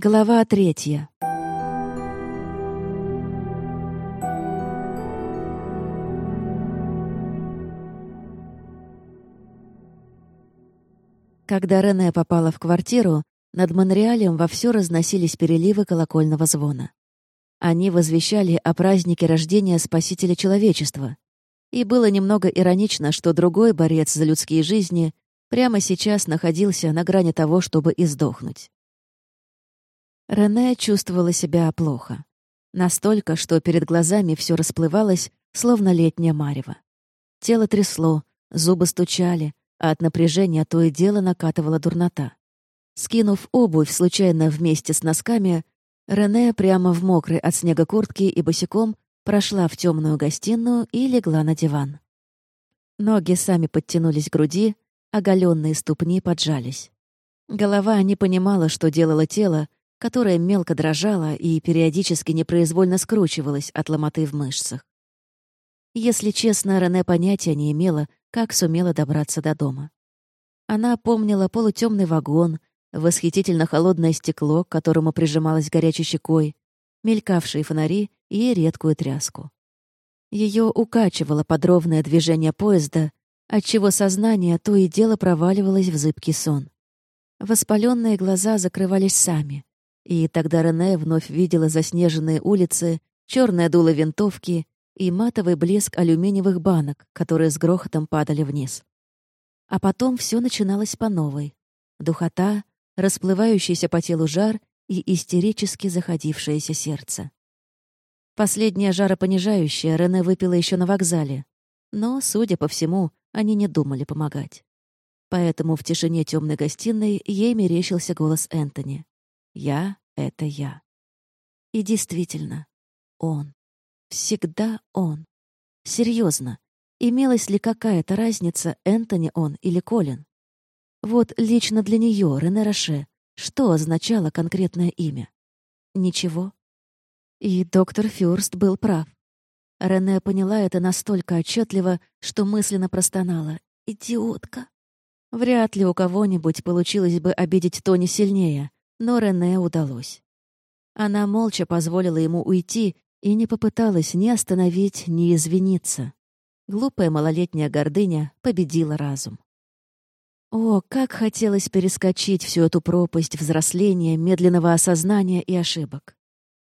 Глава третья. Когда Рене попала в квартиру, над Монреалем вовсю разносились переливы колокольного звона. Они возвещали о празднике рождения Спасителя человечества. И было немного иронично, что другой борец за людские жизни прямо сейчас находился на грани того, чтобы издохнуть. Рене чувствовала себя плохо. Настолько, что перед глазами все расплывалось, словно летнее марево. Тело трясло, зубы стучали, а от напряжения то и дело накатывала дурнота. Скинув обувь случайно вместе с носками, Рене прямо в мокрой от снега куртке и босиком прошла в темную гостиную и легла на диван. Ноги сами подтянулись к груди, оголенные ступни поджались. Голова не понимала, что делало тело, которая мелко дрожала и периодически непроизвольно скручивалась от ломоты в мышцах. Если честно, Рене понятия не имела, как сумела добраться до дома. Она помнила полутемный вагон, восхитительно холодное стекло, к которому прижималась горячей щекой, мелькавшие фонари и редкую тряску. Ее укачивало подробное движение поезда, отчего сознание то и дело проваливалось в зыбкий сон. Воспаленные глаза закрывались сами. И тогда Рене вновь видела заснеженные улицы, черное дуло винтовки и матовый блеск алюминиевых банок, которые с грохотом падали вниз. А потом все начиналось по новой. Духота, расплывающийся по телу жар и истерически заходившееся сердце. Последнее жаропонижающее Рене выпила еще на вокзале, но, судя по всему, они не думали помогать. Поэтому в тишине темной гостиной ей мерещился голос Энтони. Я — это я. И действительно, он. Всегда он. Серьезно, имелась ли какая-то разница, Энтони он или Колин? Вот лично для нее, Рене Роше, что означало конкретное имя? Ничего. И доктор Фюрст был прав. Рене поняла это настолько отчетливо, что мысленно простонала. «Идиотка!» Вряд ли у кого-нибудь получилось бы обидеть Тони сильнее, но Рене удалось. Она молча позволила ему уйти и не попыталась ни остановить, ни извиниться. Глупая малолетняя гордыня победила разум. О, как хотелось перескочить всю эту пропасть взросления, медленного осознания и ошибок.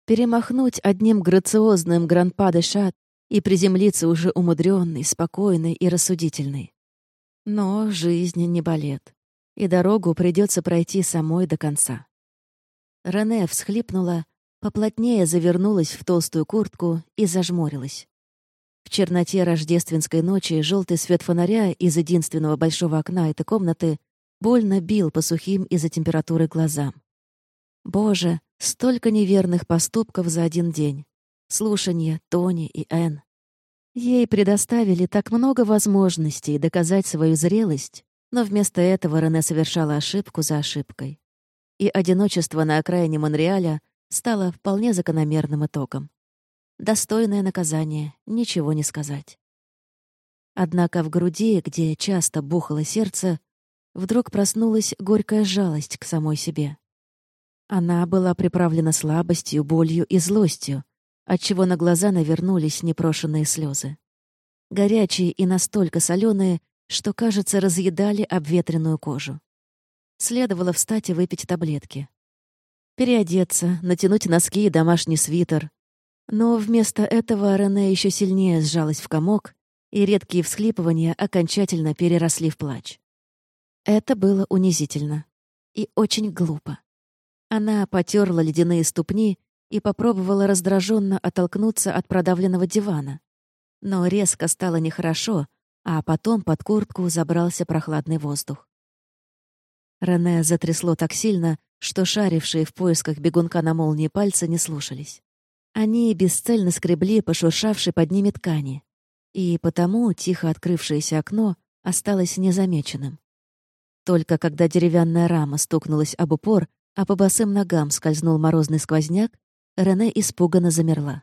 Перемахнуть одним грациозным гран-па-де-шат и приземлиться уже умудренный, спокойный и рассудительный. Но жизнь не балет, и дорогу придется пройти самой до конца. Рене всхлипнула, поплотнее завернулась в толстую куртку и зажмурилась. В черноте рождественской ночи желтый свет фонаря из единственного большого окна этой комнаты больно бил по сухим из-за температуры глазам. Боже, столько неверных поступков за один день. Слушанье Тони и Энн. Ей предоставили так много возможностей доказать свою зрелость, но вместо этого Рене совершала ошибку за ошибкой и одиночество на окраине Монреаля стало вполне закономерным итогом. Достойное наказание, ничего не сказать. Однако в груди, где часто бухало сердце, вдруг проснулась горькая жалость к самой себе. Она была приправлена слабостью, болью и злостью, отчего на глаза навернулись непрошенные слезы. Горячие и настолько соленые, что, кажется, разъедали обветренную кожу. Следовало встать и выпить таблетки. Переодеться, натянуть носки и домашний свитер. Но вместо этого Рене еще сильнее сжалась в комок, и редкие всхлипывания окончательно переросли в плач. Это было унизительно и очень глупо. Она потерла ледяные ступни и попробовала раздраженно оттолкнуться от продавленного дивана. Но резко стало нехорошо, а потом под куртку забрался прохладный воздух. Рене затрясло так сильно, что шарившие в поисках бегунка на молнии пальцы не слушались. Они бесцельно скребли по шуршавшей под ними ткани, и потому тихо открывшееся окно осталось незамеченным. Только когда деревянная рама стукнулась об упор, а по босым ногам скользнул морозный сквозняк, Рене испуганно замерла.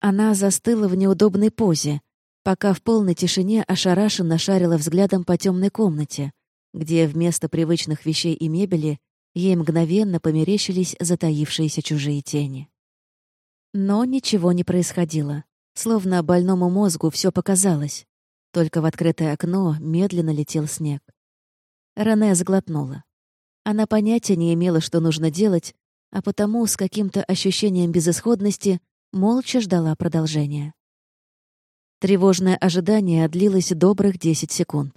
Она застыла в неудобной позе, пока в полной тишине ошарашенно шарила взглядом по темной комнате, где вместо привычных вещей и мебели Ей мгновенно померещились затаившиеся чужие тени. Но ничего не происходило. Словно больному мозгу все показалось. Только в открытое окно медленно летел снег. Рене сглотнула. Она понятия не имела, что нужно делать, а потому с каким-то ощущением безысходности молча ждала продолжения. Тревожное ожидание длилось добрых десять секунд.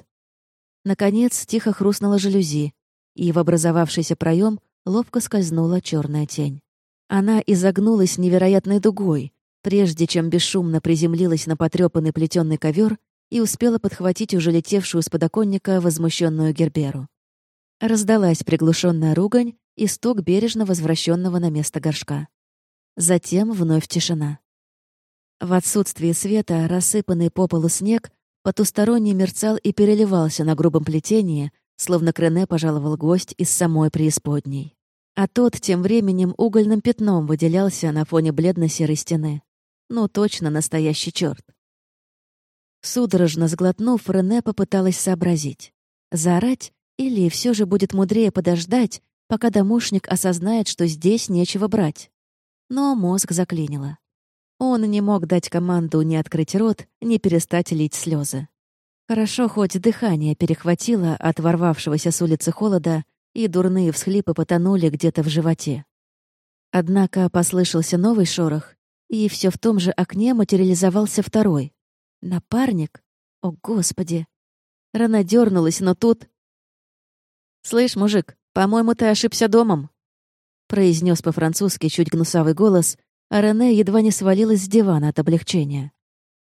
Наконец, тихо хрустнула жалюзи, и в образовавшийся проем ловко скользнула черная тень. Она изогнулась невероятной дугой, прежде чем бесшумно приземлилась на потрепанный плетеный ковер и успела подхватить уже летевшую с подоконника возмущенную Герберу. Раздалась приглушенная ругань и стук бережно возвращенного на место горшка. Затем вновь тишина. В отсутствие света рассыпанный по полу снег потусторонне мерцал и переливался на грубом плетении, словно Крене пожаловал гость из самой преисподней. А тот тем временем угольным пятном выделялся на фоне бледно-серой стены. Ну, точно настоящий черт. Судорожно сглотнув, Рене попыталась сообразить. Заорать или все же будет мудрее подождать, пока домушник осознает, что здесь нечего брать. Но мозг заклинило. Он не мог дать команду не открыть рот, не перестать лить слезы. Хорошо, хоть дыхание перехватило от ворвавшегося с улицы холода, и дурные всхлипы потонули где-то в животе. Однако послышался новый шорох, и все в том же окне материализовался второй. Напарник? О, Господи! Рана дернулась, но тут... «Слышь, мужик, по-моему, ты ошибся домом», — произнес по-французски чуть гнусавый голос, а Рене едва не свалилась с дивана от облегчения.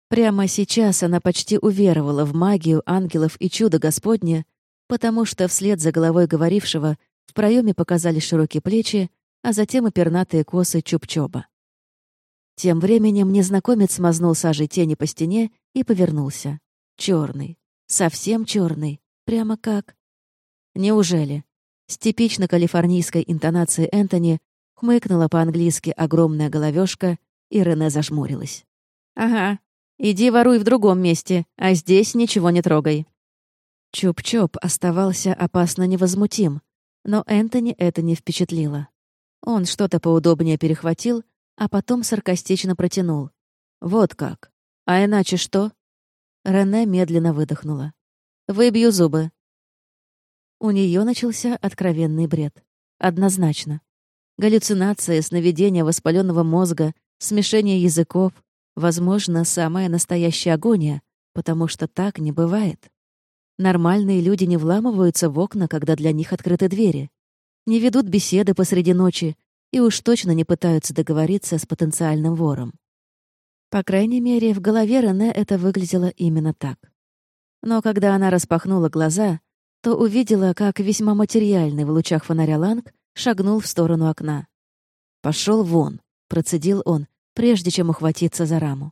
Прямо сейчас она почти уверовала в магию ангелов и чудо Господне, потому что вслед за головой говорившего в проеме показались широкие плечи, а затем и пернатые косы чуб-чоба. Тем временем незнакомец смазнул сажей тени по стене и повернулся. Черный, совсем черный, прямо как... Неужели? С типично калифорнийской интонацией Энтони хмыкнула по-английски огромная головешка, и Рене зажмурилась. «Ага, иди воруй в другом месте, а здесь ничего не трогай». Чуп-чоп оставался опасно невозмутим, но Энтони это не впечатлило. Он что-то поудобнее перехватил, а потом саркастично протянул. «Вот как. А иначе что?» Рене медленно выдохнула. «Выбью зубы. У нее начался откровенный бред. Однозначно. Галлюцинация, сновидение воспаленного мозга, смешение языков, возможно, самая настоящая агония, потому что так не бывает. Нормальные люди не вламываются в окна, когда для них открыты двери, не ведут беседы посреди ночи и уж точно не пытаются договориться с потенциальным вором. По крайней мере, в голове Рене это выглядело именно так. Но когда она распахнула глаза, то увидела, как весьма материальный в лучах фонаря Ланг шагнул в сторону окна. Пошел вон», — процедил он, прежде чем ухватиться за раму.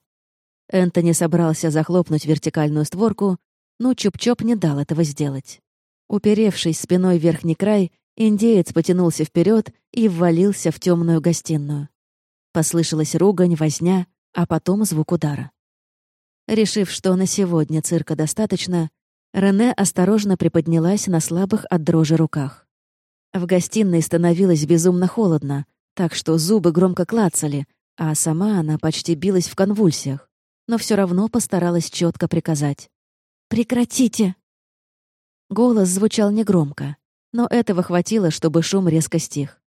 Энтони собрался захлопнуть вертикальную створку, но Чуп-Чоп не дал этого сделать. Уперевшись спиной в верхний край, индеец потянулся вперед и ввалился в темную гостиную. Послышалась ругань, возня, а потом звук удара. Решив, что на сегодня цирка достаточно, Рене осторожно приподнялась на слабых от дрожи руках. В гостиной становилось безумно холодно, так что зубы громко клацали, а сама она почти билась в конвульсиях, но все равно постаралась четко приказать. «Прекратите!» Голос звучал негромко, но этого хватило, чтобы шум резко стих.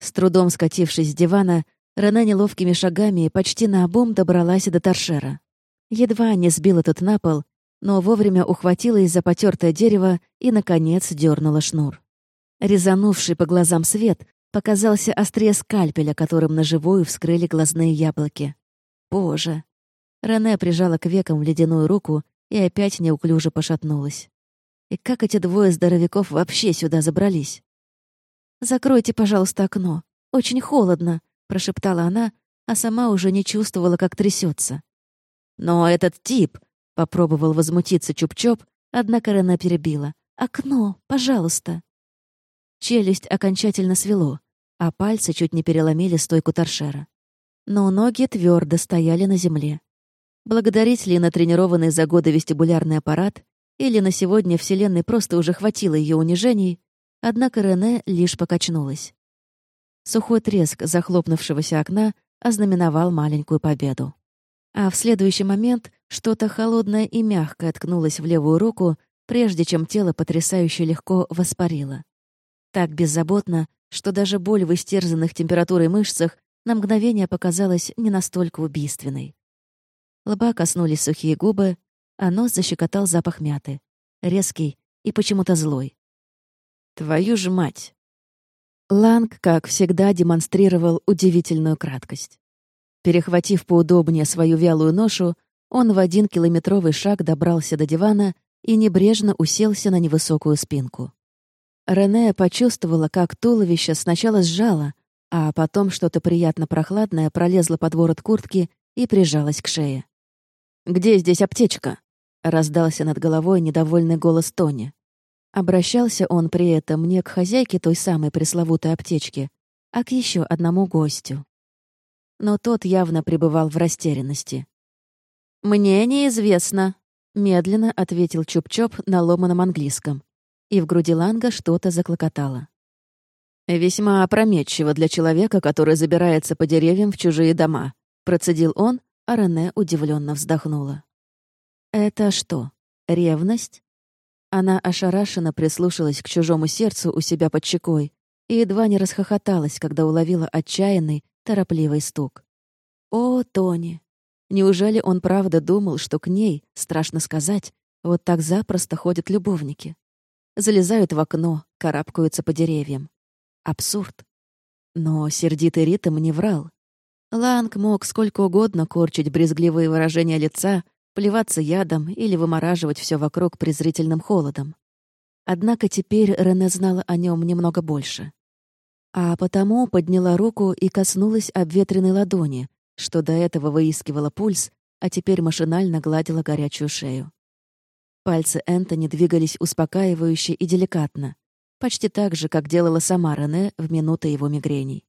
С трудом скатившись с дивана, Рене неловкими шагами почти наобум добралась до торшера. Едва не сбила тот на пол но вовремя ухватилась за потертое дерево и, наконец, дернула шнур. Резанувший по глазам свет показался острее скальпеля, которым на живую вскрыли глазные яблоки. Боже! Рене прижала к векам ледяную руку и опять неуклюже пошатнулась. И как эти двое здоровяков вообще сюда забрались? «Закройте, пожалуйста, окно. Очень холодно», — прошептала она, а сама уже не чувствовала, как трясется. «Но этот тип», Попробовал возмутиться Чуп-Чоп, однако Рена перебила. «Окно, пожалуйста!» Челюсть окончательно свело, а пальцы чуть не переломили стойку торшера. Но ноги твердо стояли на земле. Благодарить ли натренированный за годы вестибулярный аппарат, или на сегодня Вселенной просто уже хватило ее унижений, однако Рене лишь покачнулась. Сухой треск захлопнувшегося окна ознаменовал маленькую победу. А в следующий момент что-то холодное и мягкое ткнулось в левую руку, прежде чем тело потрясающе легко воспарило. Так беззаботно, что даже боль в истерзанных температурой мышцах на мгновение показалась не настолько убийственной. Лба коснулись сухие губы, а нос защекотал запах мяты. Резкий и почему-то злой. «Твою же мать!» Ланг, как всегда, демонстрировал удивительную краткость. Перехватив поудобнее свою вялую ношу, он в один километровый шаг добрался до дивана и небрежно уселся на невысокую спинку. Рене почувствовала, как туловище сначала сжало, а потом что-то приятно прохладное пролезло под ворот куртки и прижалось к шее. «Где здесь аптечка?» — раздался над головой недовольный голос Тони. Обращался он при этом не к хозяйке той самой пресловутой аптечки, а к еще одному гостю. Но тот явно пребывал в растерянности. «Мне неизвестно», — медленно ответил Чуп-Чоп на ломаном английском и в груди Ланга что-то заклокотало. «Весьма опрометчиво для человека, который забирается по деревьям в чужие дома», — процедил он, а Рене удивленно вздохнула. «Это что, ревность?» Она ошарашенно прислушалась к чужому сердцу у себя под щекой и едва не расхохоталась, когда уловила отчаянный, торопливый стук. «О, Тони! Неужели он правда думал, что к ней, страшно сказать, вот так запросто ходят любовники?» Залезают в окно, карабкаются по деревьям. Абсурд. Но сердитый ритм не врал. Ланг мог сколько угодно корчить брезгливые выражения лица, плеваться ядом или вымораживать все вокруг презрительным холодом. Однако теперь Рене знала о нем немного больше. А потому подняла руку и коснулась обветренной ладони, что до этого выискивала пульс, а теперь машинально гладила горячую шею. Пальцы Энтони двигались успокаивающе и деликатно, почти так же, как делала сама Рене в минуты его мигрений.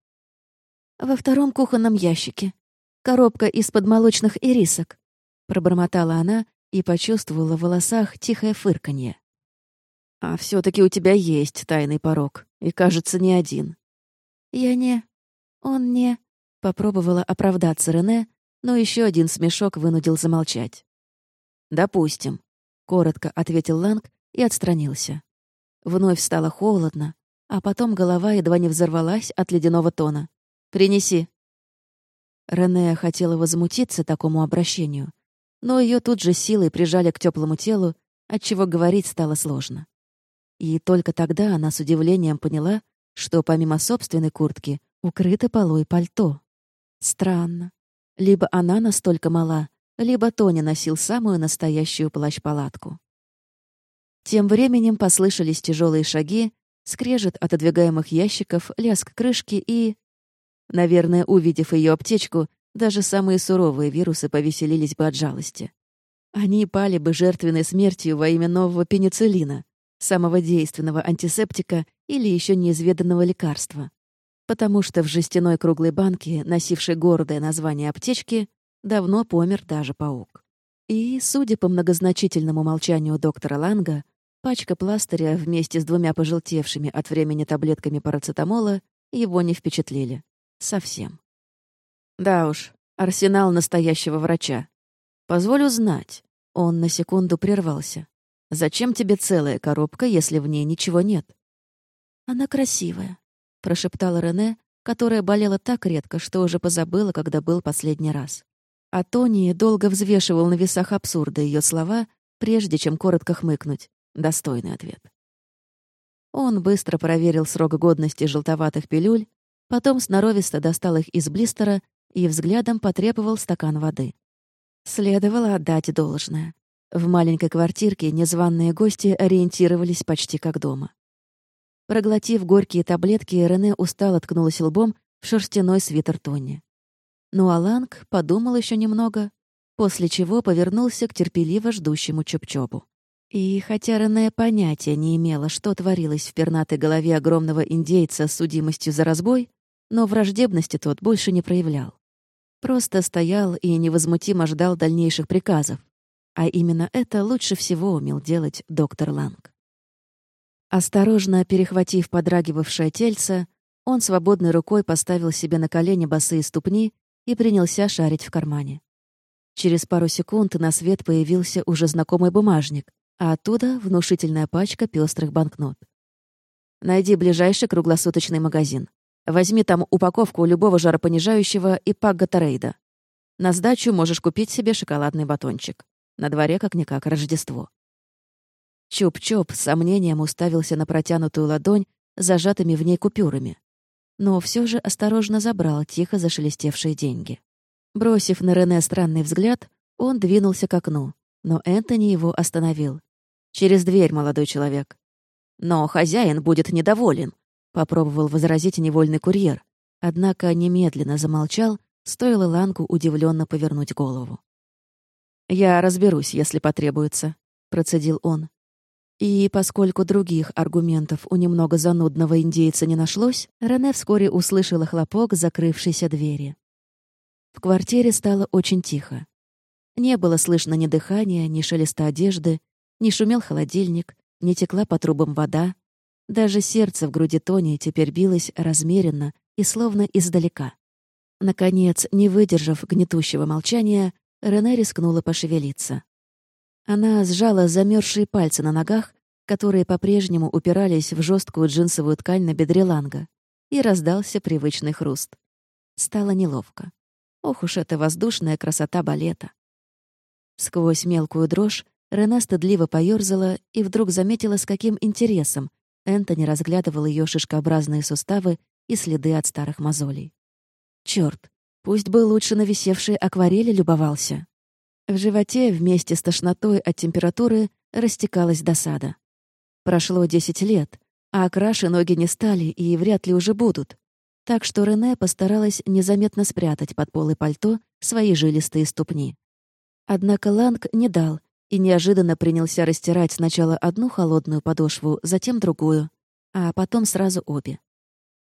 «Во втором кухонном ящике. Коробка из-под молочных ирисок», — пробормотала она и почувствовала в волосах тихое фырканье. «А все таки у тебя есть тайный порог, и, кажется, не один». «Я не... Он не...» — попробовала оправдаться Рене, но еще один смешок вынудил замолчать. «Допустим. — коротко ответил Ланг и отстранился. Вновь стало холодно, а потом голова едва не взорвалась от ледяного тона. «Принеси». Рене хотела возмутиться такому обращению, но ее тут же силой прижали к теплому телу, отчего говорить стало сложно. И только тогда она с удивлением поняла, что помимо собственной куртки укрыто полой пальто. Странно. Либо она настолько мала, либо Тони носил самую настоящую плащ-палатку. Тем временем послышались тяжелые шаги, скрежет отодвигаемых ящиков, лязг крышки и... Наверное, увидев ее аптечку, даже самые суровые вирусы повеселились бы от жалости. Они пали бы жертвенной смертью во имя нового пенициллина, самого действенного антисептика или еще неизведанного лекарства. Потому что в жестяной круглой банке, носившей гордое название аптечки, Давно помер даже паук. И, судя по многозначительному молчанию доктора Ланга, пачка пластыря вместе с двумя пожелтевшими от времени таблетками парацетамола его не впечатлили. Совсем. Да уж, арсенал настоящего врача. Позволю знать. Он на секунду прервался. Зачем тебе целая коробка, если в ней ничего нет? Она красивая, прошептала Рене, которая болела так редко, что уже позабыла, когда был последний раз. А Тони долго взвешивал на весах абсурда ее слова, прежде чем коротко хмыкнуть. Достойный ответ. Он быстро проверил срок годности желтоватых пилюль, потом сноровисто достал их из блистера и взглядом потребовал стакан воды. Следовало отдать должное. В маленькой квартирке незваные гости ориентировались почти как дома. Проглотив горькие таблетки, Рене устало ткнулась лбом в шерстяной свитер Тони. Ну а Ланг подумал еще немного, после чего повернулся к терпеливо ждущему Чоп-Чопу. И хотя Рене понятия не имела, что творилось в пернатой голове огромного индейца с судимостью за разбой, но враждебности тот больше не проявлял. Просто стоял и невозмутимо ждал дальнейших приказов. А именно это лучше всего умел делать доктор Ланг. Осторожно перехватив подрагивавшее тельце, он свободной рукой поставил себе на колени босые ступни и принялся шарить в кармане. Через пару секунд на свет появился уже знакомый бумажник, а оттуда внушительная пачка пестрых банкнот. «Найди ближайший круглосуточный магазин. Возьми там упаковку любого жаропонижающего и пак Гатарейда. На сдачу можешь купить себе шоколадный батончик. На дворе как-никак Рождество». Чуп-чуп с сомнением уставился на протянутую ладонь зажатыми в ней купюрами. Но все же осторожно забрал тихо зашелестевшие деньги. Бросив на Рене странный взгляд, он двинулся к окну, но Энтони его остановил. «Через дверь, молодой человек». «Но хозяин будет недоволен», — попробовал возразить невольный курьер, однако немедленно замолчал, стоило Ланку удивленно повернуть голову. «Я разберусь, если потребуется», — процедил он. И поскольку других аргументов у немного занудного индейца не нашлось, Рене вскоре услышала хлопок закрывшейся двери. В квартире стало очень тихо. Не было слышно ни дыхания, ни шелеста одежды, не шумел холодильник, не текла по трубам вода. Даже сердце в груди Тони теперь билось размеренно и словно издалека. Наконец, не выдержав гнетущего молчания, Рене рискнула пошевелиться. Она сжала замерзшие пальцы на ногах, которые по-прежнему упирались в жесткую джинсовую ткань на бедре Ланга, и раздался привычный хруст. Стало неловко. Ох уж эта воздушная красота балета. Сквозь мелкую дрожь Рене стыдливо поёрзала и вдруг заметила, с каким интересом Энтони разглядывал ее шишкообразные суставы и следы от старых мозолей. Черт, пусть бы лучше на висевшей акварели любовался. В животе вместе с тошнотой от температуры растекалась досада. Прошло десять лет, а краше ноги не стали и вряд ли уже будут. Так что Рене постаралась незаметно спрятать под полы пальто свои жилистые ступни. Однако Ланг не дал и неожиданно принялся растирать сначала одну холодную подошву, затем другую, а потом сразу обе.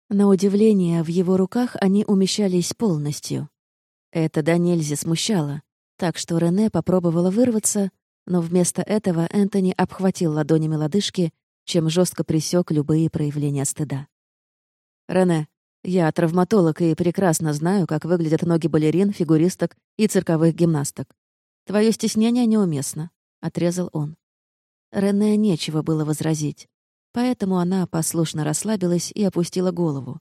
На удивление, в его руках они умещались полностью. Это до нельзя смущало, так что Рене попробовала вырваться, но вместо этого Энтони обхватил ладонями лодыжки, чем жестко пресек любые проявления стыда. «Рене, я травматолог и прекрасно знаю, как выглядят ноги балерин, фигуристок и цирковых гимнасток. Твое стеснение неуместно», — отрезал он. Рене нечего было возразить, поэтому она послушно расслабилась и опустила голову,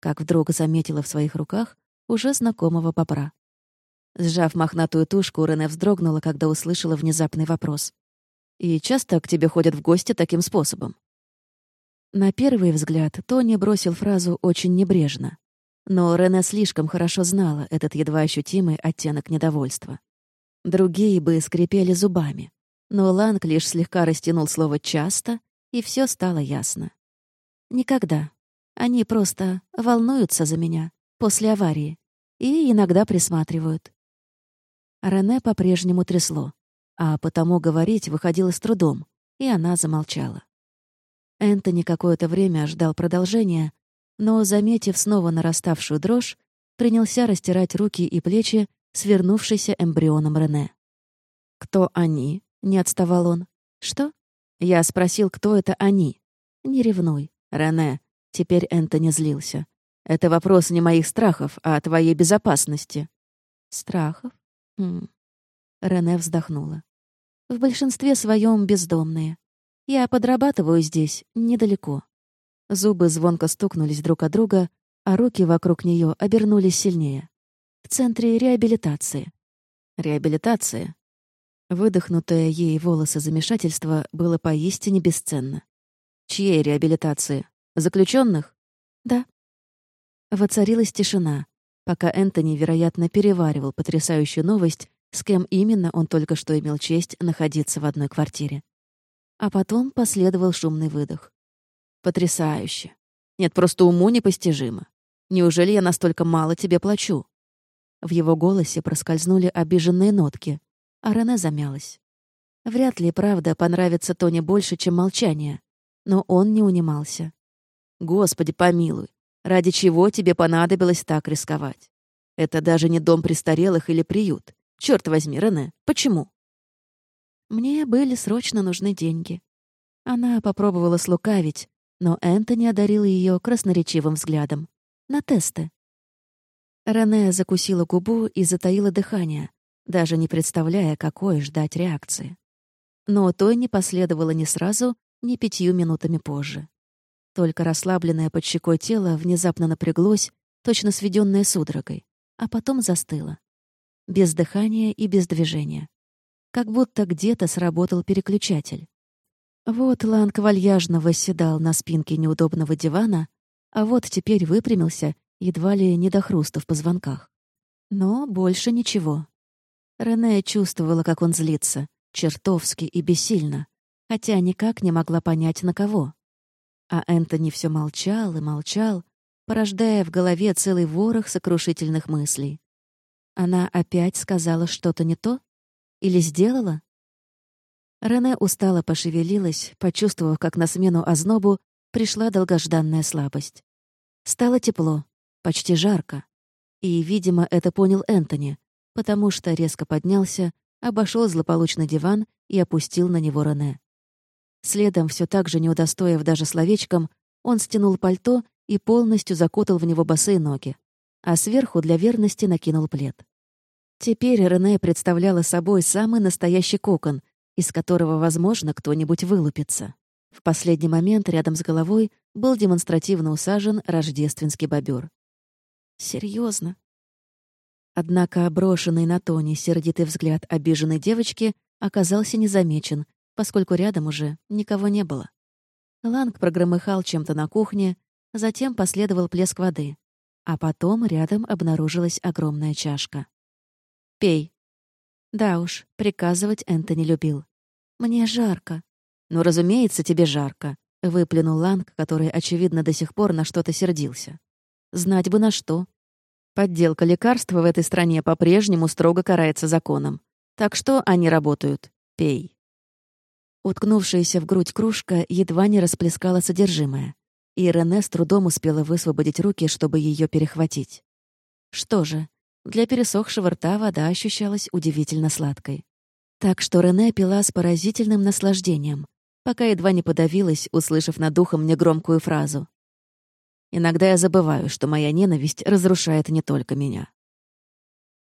как вдруг заметила в своих руках уже знакомого попра. Сжав мохнатую тушку, Рене вздрогнула, когда услышала внезапный вопрос. «И часто к тебе ходят в гости таким способом?» На первый взгляд Тони бросил фразу очень небрежно. Но Рене слишком хорошо знала этот едва ощутимый оттенок недовольства. Другие бы скрипели зубами. Но Ланг лишь слегка растянул слово «часто», и все стало ясно. «Никогда. Они просто волнуются за меня после аварии и иногда присматривают. Рене по-прежнему трясло, а потому говорить выходило с трудом, и она замолчала. Энтони какое-то время ждал продолжения, но, заметив снова нараставшую дрожь, принялся растирать руки и плечи свернувшейся эмбрионом Рене. «Кто они?» — не отставал он. «Что?» Я спросил, кто это они. «Не ревнуй, Рене». Теперь Энтони злился. «Это вопрос не моих страхов, а твоей безопасности». «Страхов? Хм. Рене вздохнула. В большинстве своем бездомные. Я подрабатываю здесь, недалеко. Зубы звонко стукнулись друг о друга, а руки вокруг нее обернулись сильнее. В центре реабилитации. Реабилитация. Выдохнутое ей волосы замешательства было поистине бесценно. Чьей реабилитации? Заключенных? Да. Воцарилась тишина, пока Энтони, вероятно, переваривал потрясающую новость, с кем именно он только что имел честь находиться в одной квартире. А потом последовал шумный выдох. «Потрясающе! Нет, просто уму непостижимо. Неужели я настолько мало тебе плачу?» В его голосе проскользнули обиженные нотки, а Рене замялась. Вряд ли правда понравится Тони больше, чем молчание, но он не унимался. «Господи, помилуй, Ради чего тебе понадобилось так рисковать? Это даже не дом престарелых или приют. Черт возьми, Рене, почему? Мне были срочно нужны деньги. Она попробовала слукавить, но Энтони одарил ее красноречивым взглядом. «На тесты». Рене закусила губу и затаила дыхание, даже не представляя, какой ждать реакции. Но той не последовало ни сразу, ни пятью минутами позже. Только расслабленное под щекой тело внезапно напряглось, точно сведенное судорогой, а потом застыло. Без дыхания и без движения. Как будто где-то сработал переключатель. Вот Ланг вальяжно восседал на спинке неудобного дивана, а вот теперь выпрямился, едва ли не до хруста в позвонках. Но больше ничего. Рене чувствовала, как он злится, чертовски и бессильно, хотя никак не могла понять, на кого. А Энтони все молчал и молчал, порождая в голове целый ворох сокрушительных мыслей. Она опять сказала что-то не то? Или сделала? Рене устало пошевелилась, почувствовав, как на смену ознобу пришла долгожданная слабость. Стало тепло, почти жарко. И, видимо, это понял Энтони, потому что резко поднялся, обошел злополучный диван и опустил на него Рене. Следом, все так же не удостоив даже словечком, он стянул пальто и полностью закутал в него босые ноги, а сверху для верности накинул плед. Теперь Рене представляла собой самый настоящий кокон, из которого, возможно, кто-нибудь вылупится. В последний момент рядом с головой был демонстративно усажен рождественский бобер. Серьезно? Однако брошенный на Тони сердитый взгляд обиженной девочки оказался незамечен, поскольку рядом уже никого не было. Ланг прогромыхал чем-то на кухне, затем последовал плеск воды, а потом рядом обнаружилась огромная чашка. «Пей», да уж, приказывать Энтони любил. «Мне жарко». «Ну, разумеется, тебе жарко», — выплюнул Ланг, который, очевидно, до сих пор на что-то сердился. «Знать бы на что. Подделка лекарства в этой стране по-прежнему строго карается законом. Так что они работают. Пей». Уткнувшаяся в грудь кружка едва не расплескала содержимое, и Рене с трудом успела высвободить руки, чтобы ее перехватить. Что же, для пересохшего рта вода ощущалась удивительно сладкой. Так что Рене пила с поразительным наслаждением, пока едва не подавилась, услышав над ухом негромкую фразу. «Иногда я забываю, что моя ненависть разрушает не только меня».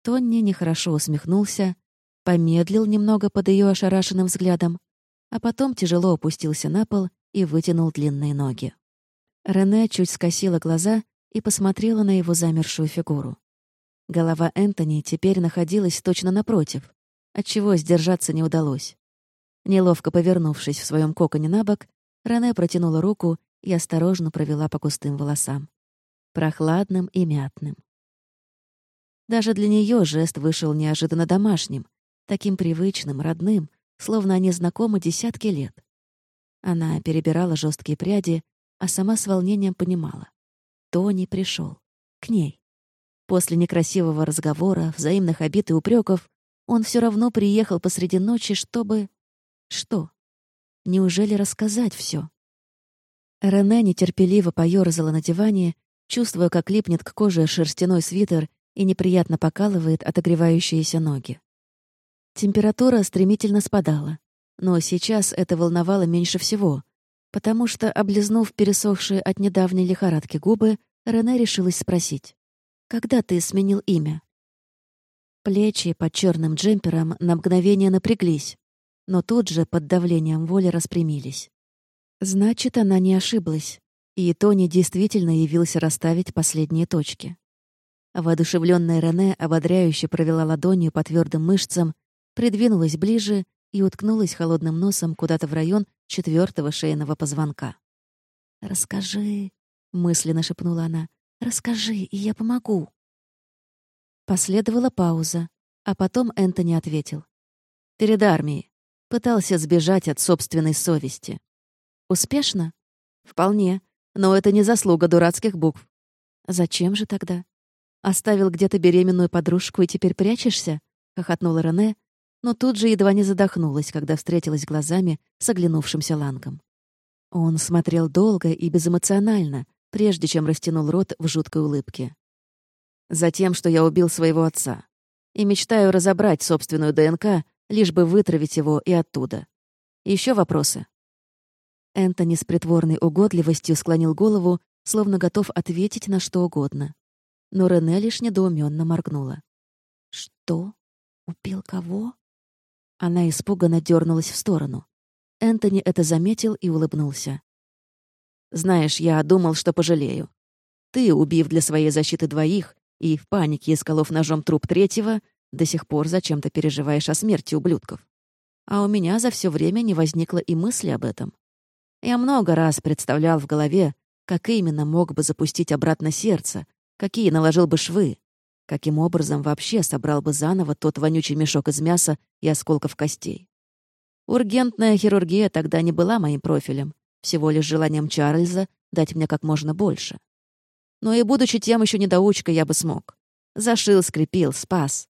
Тонни нехорошо усмехнулся, помедлил немного под ее ошарашенным взглядом, а потом тяжело опустился на пол и вытянул длинные ноги. Рене чуть скосила глаза и посмотрела на его замершую фигуру. Голова Энтони теперь находилась точно напротив, отчего сдержаться не удалось. Неловко повернувшись в своем коконе на бок, Рене протянула руку и осторожно провела по густым волосам. Прохладным и мятным. Даже для нее жест вышел неожиданно домашним, таким привычным, родным, словно они знакомы десятки лет. Она перебирала жесткие пряди, а сама с волнением понимала. Тони пришел К ней. После некрасивого разговора, взаимных обид и упреков, он все равно приехал посреди ночи, чтобы... Что? Неужели рассказать все? Рене нетерпеливо поёрзала на диване, чувствуя, как липнет к коже шерстяной свитер и неприятно покалывает отогревающиеся ноги. Температура стремительно спадала, но сейчас это волновало меньше всего, потому что, облизнув пересохшие от недавней лихорадки губы, Рене решилась спросить. Когда ты сменил имя?» Плечи под черным джемпером на мгновение напряглись, но тут же под давлением воли распрямились. Значит, она не ошиблась, и Тони действительно явился расставить последние точки. Воодушевленная Рене ободряюще провела ладонью по твердым мышцам, придвинулась ближе и уткнулась холодным носом куда-то в район четвертого шейного позвонка. «Расскажи», — мысленно шепнула она, Расскажи, и я помогу». Последовала пауза, а потом Энтони ответил. «Перед армией. Пытался сбежать от собственной совести. Успешно? Вполне. Но это не заслуга дурацких букв. Зачем же тогда? Оставил где-то беременную подружку и теперь прячешься? Хохотнула Рене, но тут же едва не задохнулась, когда встретилась глазами с оглянувшимся Лангом. Он смотрел долго и безэмоционально, прежде чем растянул рот в жуткой улыбке. Затем, что я убил своего отца. И мечтаю разобрать собственную ДНК, лишь бы вытравить его и оттуда. Еще вопросы? Энтони с притворной угодливостью склонил голову, словно готов ответить на что угодно. Но Рене лишь недоуменно моргнула. «Что? Убил кого?» Она испуганно дернулась в сторону. Энтони это заметил и улыбнулся. «Знаешь, я думал, что пожалею. Ты, убив для своей защиты двоих и в панике исколов ножом труп третьего, до сих пор зачем-то переживаешь о смерти ублюдков. А у меня за все время не возникло и мысли об этом. Я много раз представлял в голове, как именно мог бы запустить обратно сердце, какие наложил бы швы, каким образом вообще собрал бы заново тот вонючий мешок из мяса и осколков костей. Ургентная хирургия тогда не была моим профилем, всего лишь желанием Чарльза дать мне как можно больше. Но и будучи тем еще недоучкой, я бы смог. Зашил, скрепил, спас.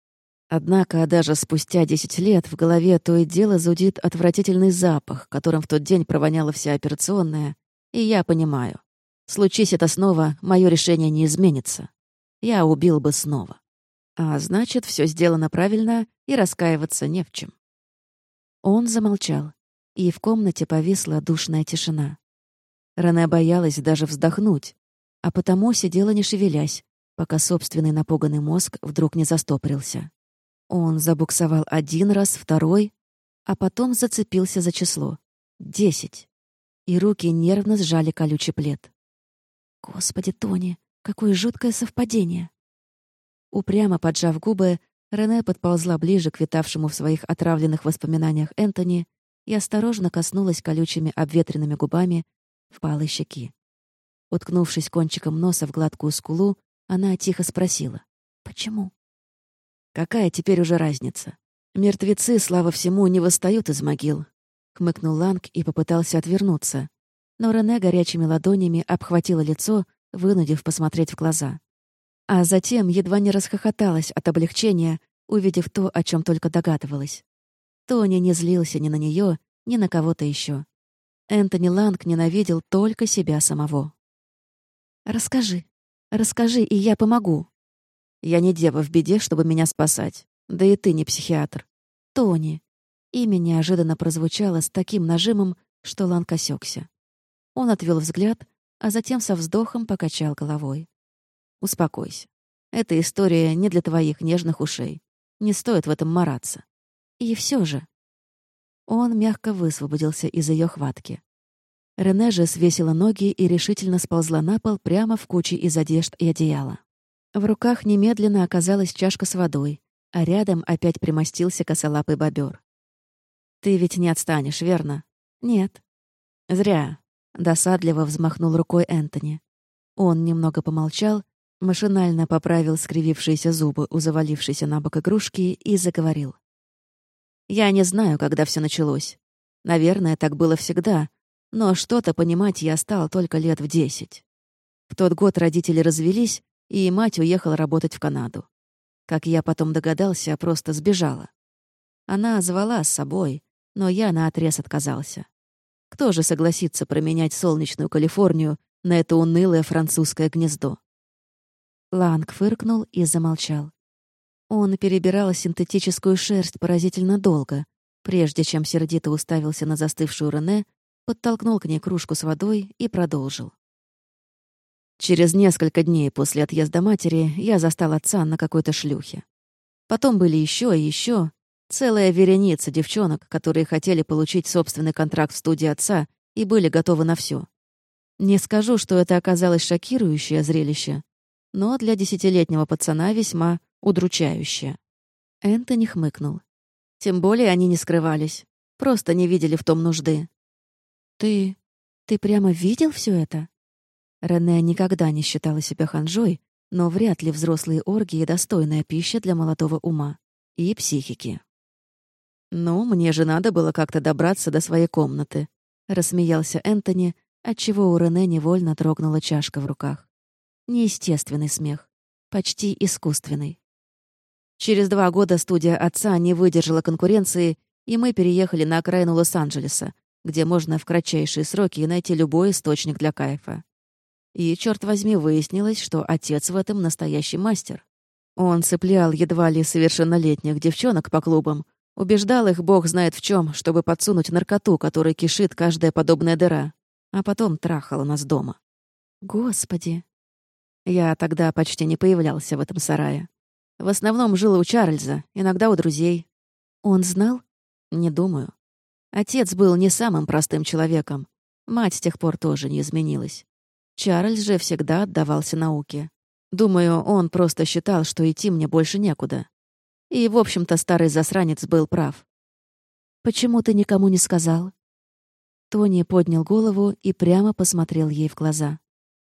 Однако даже спустя десять лет в голове то и дело зудит отвратительный запах, которым в тот день провоняла вся операционная, и я понимаю. Случись это снова, мое решение не изменится. Я убил бы снова. А значит, все сделано правильно, и раскаиваться не в чем. Он замолчал, и в комнате повисла душная тишина. Рене боялась даже вздохнуть, а потому сидела не шевелясь, пока собственный напуганный мозг вдруг не застопорился. Он забуксовал один раз, второй, а потом зацепился за число — десять. И руки нервно сжали колючий плед. «Господи, Тони, какое жуткое совпадение!» Упрямо поджав губы, Рене подползла ближе к витавшему в своих отравленных воспоминаниях Энтони и осторожно коснулась колючими обветренными губами впалой щеки. Уткнувшись кончиком носа в гладкую скулу, она тихо спросила «Почему?». Какая теперь уже разница? Мертвецы, слава всему, не восстают из могил. Хмыкнул Ланг и попытался отвернуться. Но Рене горячими ладонями обхватила лицо, вынудив посмотреть в глаза. А затем едва не расхохоталась от облегчения, увидев то, о чем только догадывалась. Тони не злился ни на нее, ни на кого-то еще. Энтони Ланг ненавидел только себя самого. «Расскажи. Расскажи, и я помогу», я не дева в беде, чтобы меня спасать. Да и ты не психиатр. Тони. Имя неожиданно прозвучало с таким нажимом, что Ланг осекся. Он отвел взгляд, а затем со вздохом покачал головой. «Успокойся. Эта история не для твоих нежных ушей. Не стоит в этом мараться. И все же...» Он мягко высвободился из ее хватки. Рене же свесила ноги и решительно сползла на пол прямо в куче из одежд и одеяла. В руках немедленно оказалась чашка с водой, а рядом опять примостился косолапый бобер. «Ты ведь не отстанешь, верно?» «Нет». «Зря», — досадливо взмахнул рукой Энтони. Он немного помолчал, машинально поправил скривившиеся зубы у завалившейся на бок игрушки и заговорил. «Я не знаю, когда все началось. Наверное, так было всегда, но что-то понимать я стал только лет в десять. В тот год родители развелись, и мать уехала работать в Канаду. Как я потом догадался, просто сбежала. Она звала с собой, но я наотрез отказался. Кто же согласится променять солнечную Калифорнию на это унылое французское гнездо? Ланг фыркнул и замолчал. Он перебирал синтетическую шерсть поразительно долго, прежде чем сердито уставился на застывшую Рене, подтолкнул к ней кружку с водой и продолжил. Через несколько дней после отъезда матери я застал отца на какой-то шлюхе. Потом были еще и еще целая вереница девчонок, которые хотели получить собственный контракт в студии отца и были готовы на все. Не скажу, что это оказалось шокирующее зрелище, но для десятилетнего пацана весьма удручающее. Энтони хмыкнул. Тем более они не скрывались, просто не видели в том нужды. «Ты... ты прямо видел все это?» Рене никогда не считала себя ханжой, но вряд ли взрослые оргии — достойная пища для молодого ума и психики. «Ну, мне же надо было как-то добраться до своей комнаты», — рассмеялся Энтони, отчего у Рене невольно дрогнула чашка в руках. Неестественный смех, почти искусственный. Через два года студия отца не выдержала конкуренции, и мы переехали на окраину Лос-Анджелеса, где можно в кратчайшие сроки найти любой источник для кайфа. И, черт возьми, выяснилось, что отец в этом настоящий мастер. Он цеплял едва ли совершеннолетних девчонок по клубам, убеждал их бог знает в чем, чтобы подсунуть наркоту, которой кишит каждая подобная дыра. а потом трахала нас дома. Господи. Я тогда почти не появлялся в этом сарае. В основном жил у Чарльза, иногда у друзей. Он знал? Не думаю. Отец был не самым простым человеком. Мать с тех пор тоже не изменилась. Чарльз же всегда отдавался науке. Думаю, он просто считал, что идти мне больше некуда. И, в общем-то, старый засранец был прав. «Почему ты никому не сказал?» Тони поднял голову и прямо посмотрел ей в глаза.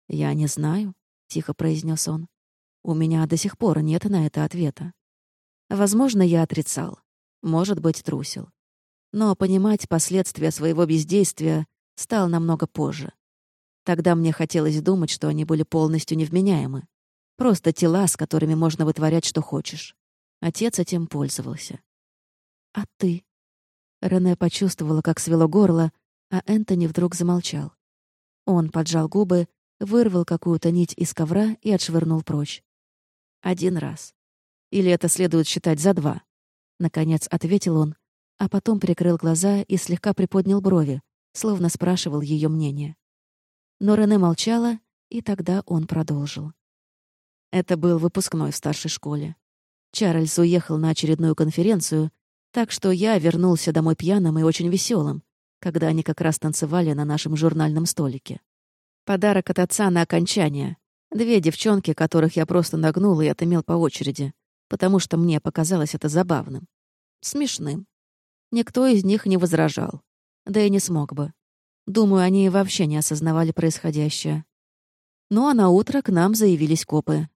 «Я не знаю», — тихо произнес он. «У меня до сих пор нет на это ответа. Возможно, я отрицал. Может быть, трусил. Но понимать последствия своего бездействия стал намного позже. Тогда мне хотелось думать, что они были полностью невменяемы. Просто тела, с которыми можно вытворять, что хочешь. Отец этим пользовался. «А ты?» Рене почувствовала, как свело горло, а Энтони вдруг замолчал. Он поджал губы, вырвал какую-то нить из ковра и отшвырнул прочь. «Один раз. Или это следует считать за два?» Наконец ответил он, а потом прикрыл глаза и слегка приподнял брови, словно спрашивал ее мнение. Но Рене молчала, и тогда он продолжил. Это был выпускной в старшей школе. Чарльз уехал на очередную конференцию, так что я вернулся домой пьяным и очень веселым, когда они как раз танцевали на нашем журнальном столике. Подарок от отца на окончание. Две девчонки, которых я просто нагнул и отымел по очереди, потому что мне показалось это забавным. Смешным. Никто из них не возражал. Да и не смог бы. Думаю, они вообще не осознавали происходящее. Ну а на утро к нам заявились копы.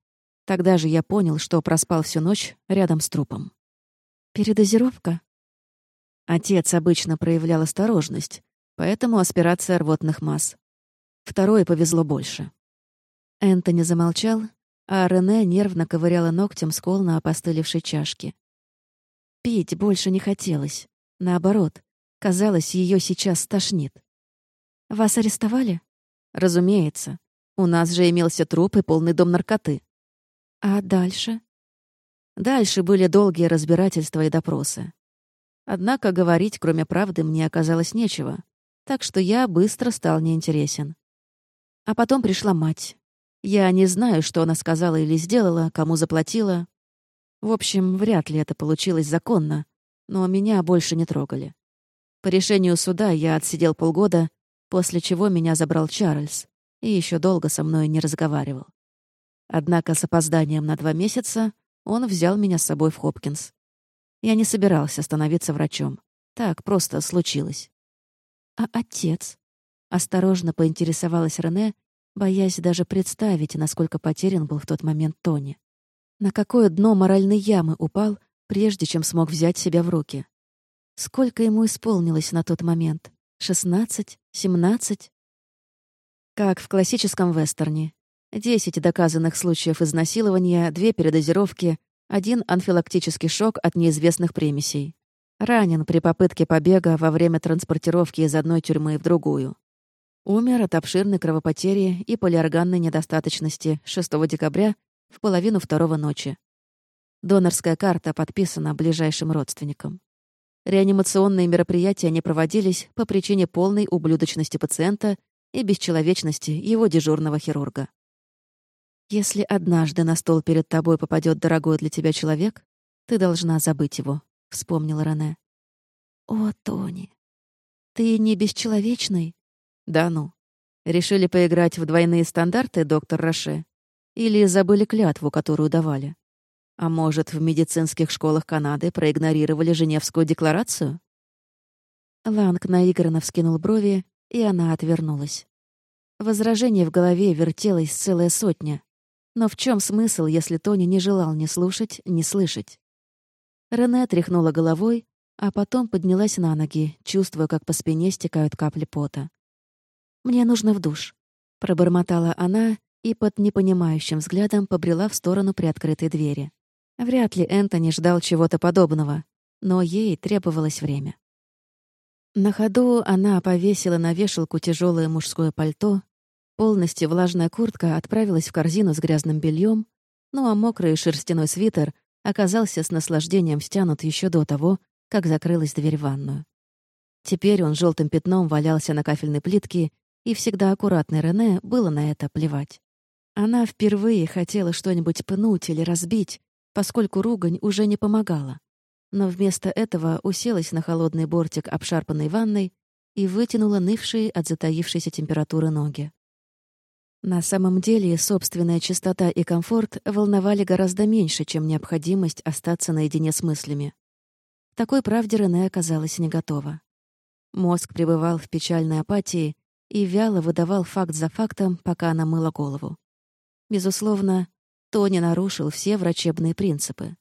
Тогда же я понял, что проспал всю ночь рядом с трупом. Передозировка? Отец обычно проявлял осторожность, поэтому аспирация рвотных масс. Второе повезло больше. Энтони замолчал, а Рене нервно ковыряла ногтем скол на опостылевшей чашке. Пить больше не хотелось. Наоборот, казалось, ее сейчас стошнит. «Вас арестовали?» «Разумеется. У нас же имелся труп и полный дом наркоты». «А дальше?» Дальше были долгие разбирательства и допросы. Однако говорить, кроме правды, мне оказалось нечего, так что я быстро стал неинтересен. А потом пришла мать. Я не знаю, что она сказала или сделала, кому заплатила. В общем, вряд ли это получилось законно, но меня больше не трогали. По решению суда я отсидел полгода, после чего меня забрал Чарльз и еще долго со мной не разговаривал. Однако с опозданием на два месяца он взял меня с собой в Хопкинс. Я не собирался становиться врачом. Так просто случилось. «А отец?» — осторожно поинтересовалась Рене, боясь даже представить, насколько потерян был в тот момент Тони. На какое дно моральной ямы упал, прежде чем смог взять себя в руки? Сколько ему исполнилось на тот момент? Шестнадцать? Семнадцать? Как в классическом вестерне. Десять доказанных случаев изнасилования, две передозировки, один анфилактический шок от неизвестных примесей. Ранен при попытке побега во время транспортировки из одной тюрьмы в другую. Умер от обширной кровопотери и полиорганной недостаточности 6 декабря в половину второго ночи. Донорская карта подписана ближайшим родственникам. Реанимационные мероприятия не проводились по причине полной ублюдочности пациента и бесчеловечности его дежурного хирурга. Если однажды на стол перед тобой попадет дорогой для тебя человек, ты должна забыть его, — вспомнила Рене. О, Тони, ты не бесчеловечный? Да ну. Решили поиграть в двойные стандарты, доктор Роше? Или забыли клятву, которую давали? А может, в медицинских школах Канады проигнорировали Женевскую декларацию? Ланг наигранно вскинул брови, и она отвернулась. Возражений в голове вертелось целая сотня, но в чем смысл, если Тони не желал ни слушать, ни слышать? Рене тряхнула головой, а потом поднялась на ноги, чувствуя, как по спине стекают капли пота. «Мне нужно в душ», — пробормотала она и под непонимающим взглядом побрела в сторону приоткрытой двери. Вряд ли Энтони ждал чего-то подобного, но ей требовалось время. На ходу она повесила на вешалку тяжелое мужское пальто Полностью влажная куртка отправилась в корзину с грязным бельем, ну а мокрый шерстяной свитер оказался с наслаждением стянут еще до того, как закрылась дверь в ванную. Теперь он желтым пятном валялся на кафельной плитке и всегда аккуратной Рене было на это плевать. Она впервые хотела что-нибудь пнуть или разбить, поскольку ругань уже не помогала. Но вместо этого уселась на холодный бортик обшарпанной ванной и вытянула нывшие от затаившейся температуры ноги. На самом деле, собственная чистота и комфорт волновали гораздо меньше, чем необходимость остаться наедине с мыслями. Такой правде Рене оказалась не готова. Мозг пребывал в печальной апатии и вяло выдавал факт за фактом, пока она мыла голову. Безусловно, Тони нарушил все врачебные принципы.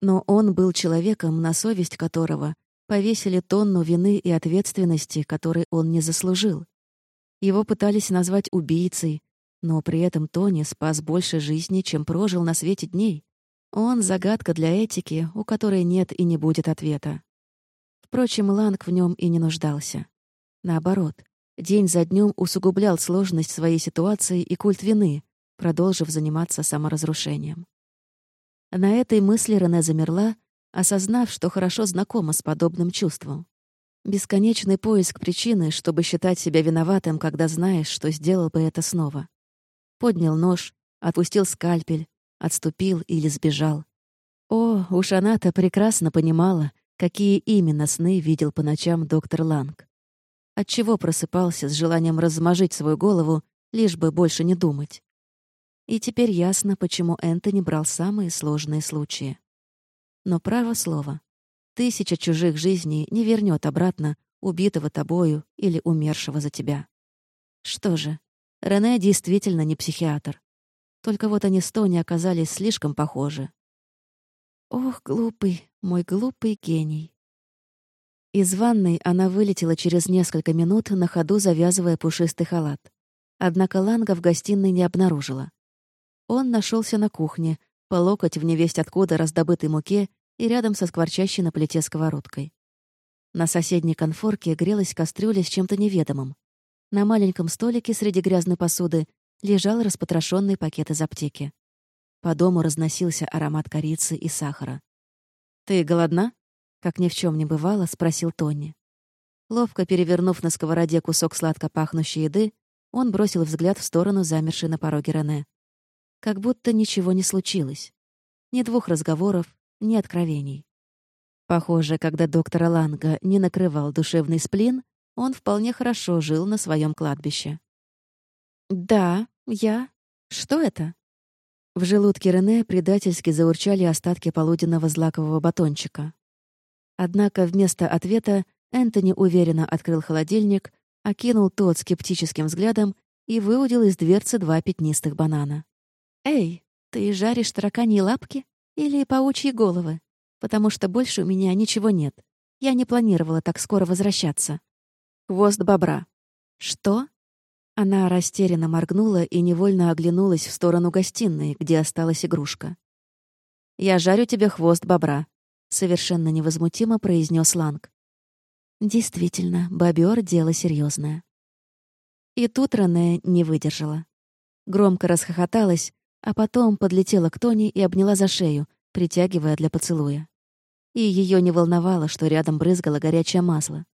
Но он был человеком, на совесть которого повесили тонну вины и ответственности, которой он не заслужил. Его пытались назвать убийцей, но при этом Тони спас больше жизни, чем прожил на свете дней. Он — загадка для этики, у которой нет и не будет ответа. Впрочем, Ланг в нем и не нуждался. Наоборот, день за днем усугублял сложность своей ситуации и культ вины, продолжив заниматься саморазрушением. На этой мысли Рене замерла, осознав, что хорошо знакома с подобным чувством. Бесконечный поиск причины, чтобы считать себя виноватым, когда знаешь, что сделал бы это снова. Поднял нож, отпустил скальпель, отступил или сбежал. О, уж она-то прекрасно понимала, какие именно сны видел по ночам доктор Ланг. Отчего просыпался с желанием размажить свою голову, лишь бы больше не думать. И теперь ясно, почему Энтони брал самые сложные случаи. Но право слово, тысяча чужих жизней не вернет обратно убитого тобою или умершего за тебя. Что же, Рене действительно не психиатр. Только вот они с Тони оказались слишком похожи. Ох, глупый, мой глупый гений. Из ванной она вылетела через несколько минут, на ходу завязывая пушистый халат. Однако Ланга в гостиной не обнаружила. Он нашелся на кухне, по локоть в невесть откуда раздобытой муке и рядом со скворчащей на плите сковородкой. На соседней конфорке грелась кастрюля с чем-то неведомым. На маленьком столике среди грязной посуды лежал распотрошенный пакет из аптеки. По дому разносился аромат корицы и сахара. «Ты голодна?» — как ни в чем не бывало, спросил Тони. Ловко перевернув на сковороде кусок сладко пахнущей еды, он бросил взгляд в сторону замершей на пороге Рене. Как будто ничего не случилось. Ни двух разговоров, ни откровений. Похоже, когда доктора Ланга не накрывал душевный сплин, он вполне хорошо жил на своем кладбище. «Да, я. Что это?» В желудке Рене предательски заурчали остатки полуденного злакового батончика. Однако вместо ответа Энтони уверенно открыл холодильник, окинул тот скептическим взглядом и выудил из дверцы два пятнистых банана. «Эй, ты жаришь тараканьи лапки или паучьи головы? Потому что больше у меня ничего нет. Я не планировала так скоро возвращаться». «Хвост бобра». «Что?» Она растерянно моргнула и невольно оглянулась в сторону гостиной, где осталась игрушка. «Я жарю тебе хвост бобра», — совершенно невозмутимо произнес Ланг. Действительно, бобер — дело серьезное. И тут Рене не выдержала. Громко расхохоталась, а потом подлетела к Тони и обняла за шею, притягивая для поцелуя. И ее не волновало, что рядом брызгало горячее масло.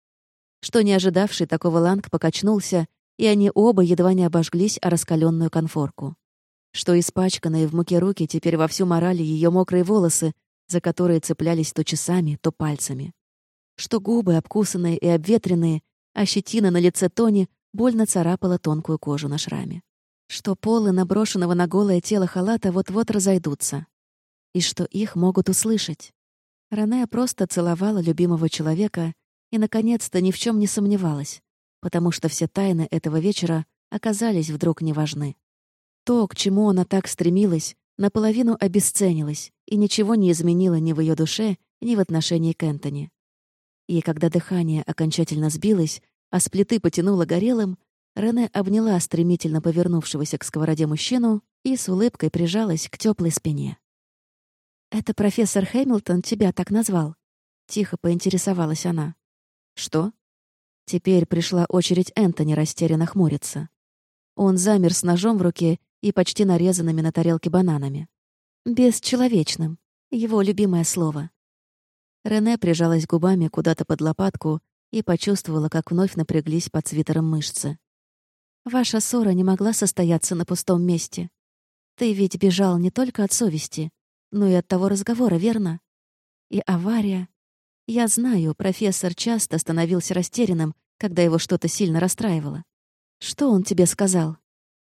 Что не ожидавший такого Ланг покачнулся и они оба едва не обожглись о раскаленную конфорку. Что испачканные в муке руки теперь вовсю морали ее мокрые волосы, за которые цеплялись то часами, то пальцами. Что губы, обкусанные и обветренные, а щетина на лице Тони больно царапала тонкую кожу на шраме. Что полы наброшенного на голое тело халата вот-вот разойдутся. И что их могут услышать. Рене просто целовала любимого человека и, наконец-то, ни в чем не сомневалась потому что все тайны этого вечера оказались вдруг неважны. То, к чему она так стремилась, наполовину обесценилось и ничего не изменило ни в ее душе, ни в отношении к Энтони. И когда дыхание окончательно сбилось, а с плиты потянуло горелым, Рене обняла стремительно повернувшегося к сковороде мужчину и с улыбкой прижалась к теплой спине. «Это профессор Хэмилтон тебя так назвал?» — тихо поинтересовалась она. «Что?» Теперь пришла очередь Энтони растерянно хмуриться. Он замер с ножом в руке и почти нарезанными на тарелке бананами. «Бесчеловечным» — его любимое слово. Рене прижалась губами куда-то под лопатку и почувствовала, как вновь напряглись под свитером мышцы. Ваша ссора не могла состояться на пустом месте. Ты ведь бежал не только от совести, но и от того разговора, верно? И авария. Я знаю, профессор часто становился растерянным, когда его что-то сильно расстраивало. Что он тебе сказал?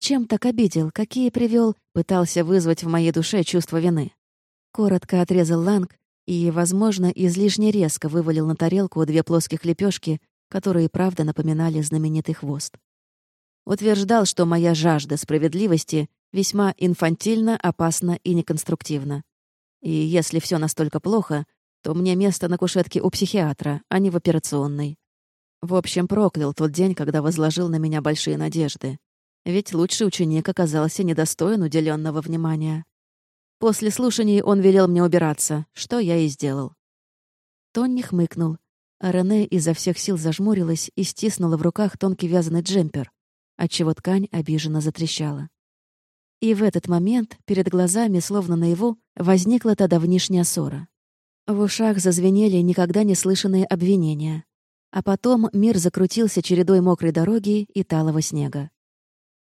Чем так обидел? Какие привел? Пытался вызвать в моей душе чувство вины. Коротко отрезал Ланг и, возможно, излишне резко вывалил на тарелку две плоских лепешки, которые правда напоминали знаменитый хвост. Утверждал, что моя жажда справедливости весьма инфантильно, опасно и неконструктивно. И если все настолько плохо, то мне место на кушетке у психиатра, а не в операционной. В общем, проклял тот день, когда возложил на меня большие надежды. Ведь лучший ученик оказался недостоин уделенного внимания. После слушаний он велел мне убираться, что я и сделал. Тонни хмыкнул, а Рене изо всех сил зажмурилась и стиснула в руках тонкий вязаный джемпер, отчего ткань обиженно затрещала. И в этот момент перед глазами, словно наяву, возникла та давнишняя ссора. В ушах зазвенели никогда не слышанные обвинения. А потом мир закрутился чередой мокрой дороги и талого снега.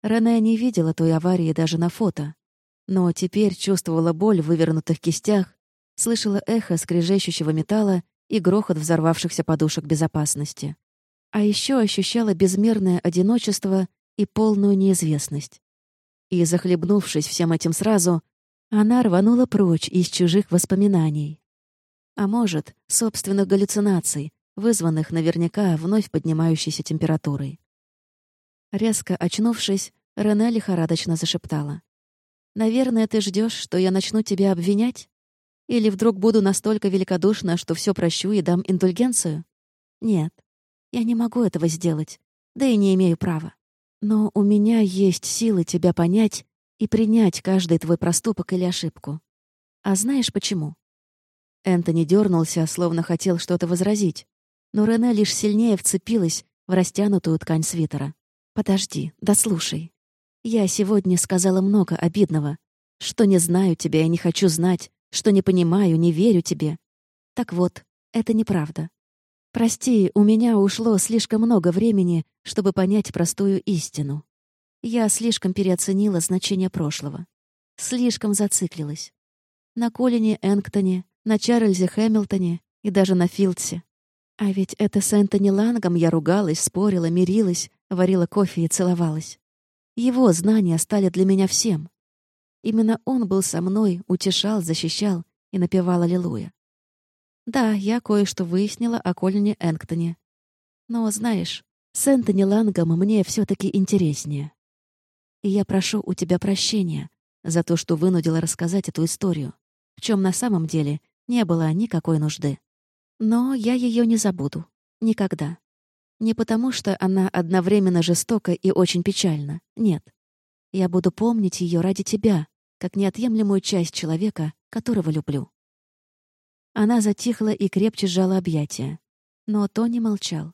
Рене не видела той аварии даже на фото. Но теперь чувствовала боль в вывернутых кистях, слышала эхо скрежещущего металла и грохот взорвавшихся подушек безопасности. А еще ощущала безмерное одиночество и полную неизвестность. И, захлебнувшись всем этим сразу, она рванула прочь из чужих воспоминаний. А может, собственных галлюцинаций, вызванных наверняка вновь поднимающейся температурой. Резко очнувшись, Рене лихорадочно зашептала. «Наверное, ты ждешь, что я начну тебя обвинять? Или вдруг буду настолько великодушна, что все прощу и дам индульгенцию? Нет, я не могу этого сделать, да и не имею права. Но у меня есть силы тебя понять и принять каждый твой проступок или ошибку. А знаешь почему? Энтони дернулся, словно хотел что-то возразить, но Рене лишь сильнее вцепилась в растянутую ткань свитера. «Подожди, дослушай. Я сегодня сказала много обидного, что не знаю тебя и не хочу знать, что не понимаю, не верю тебе. Так вот, это неправда. Прости, у меня ушло слишком много времени, чтобы понять простую истину. Я слишком переоценила значение прошлого. Слишком зациклилась. На Колине Энктоне, на Чарльзе Хэмилтоне и даже на Филдсе. А ведь это с Энтони Лангом я ругалась, спорила, мирилась, варила кофе и целовалась. Его знания стали для меня всем. Именно он был со мной, утешал, защищал и напевал Аллилуйя. Да, я кое-что выяснила о Колине Энктоне. Но, знаешь, с Энтони Лангом мне все таки интереснее. И я прошу у тебя прощения за то, что вынудила рассказать эту историю, в чем на самом деле не было никакой нужды. Но я ее не забуду. Никогда. Не потому, что она одновременно жестока и очень печальна. Нет. Я буду помнить ее ради тебя, как неотъемлемую часть человека, которого люблю. Она затихла и крепче сжала объятия. Но Тони молчал.